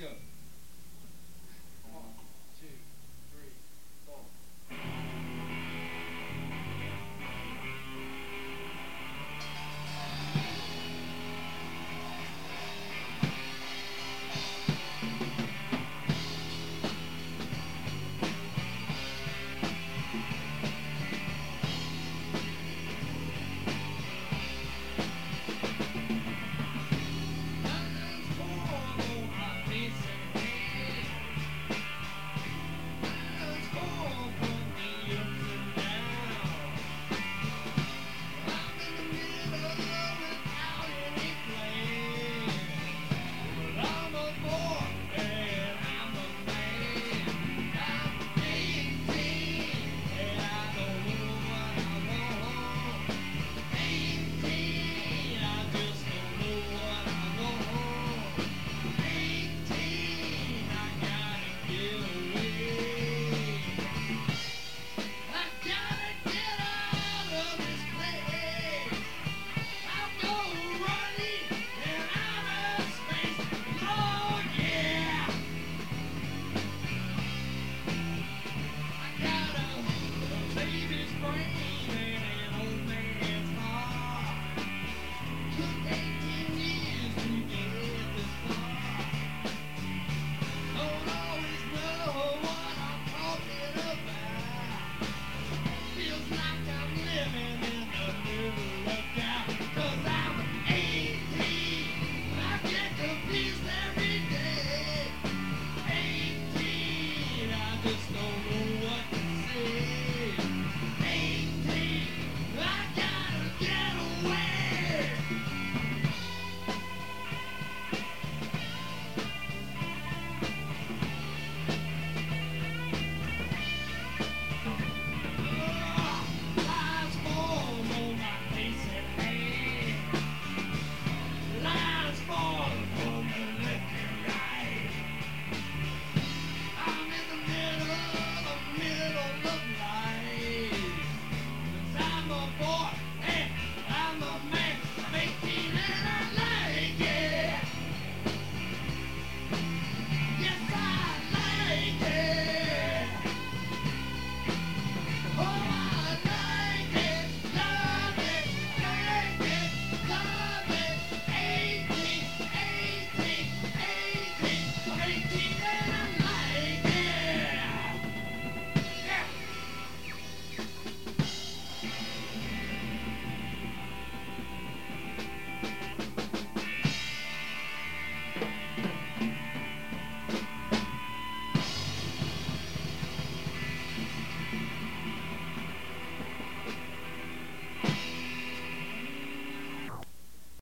Let's go.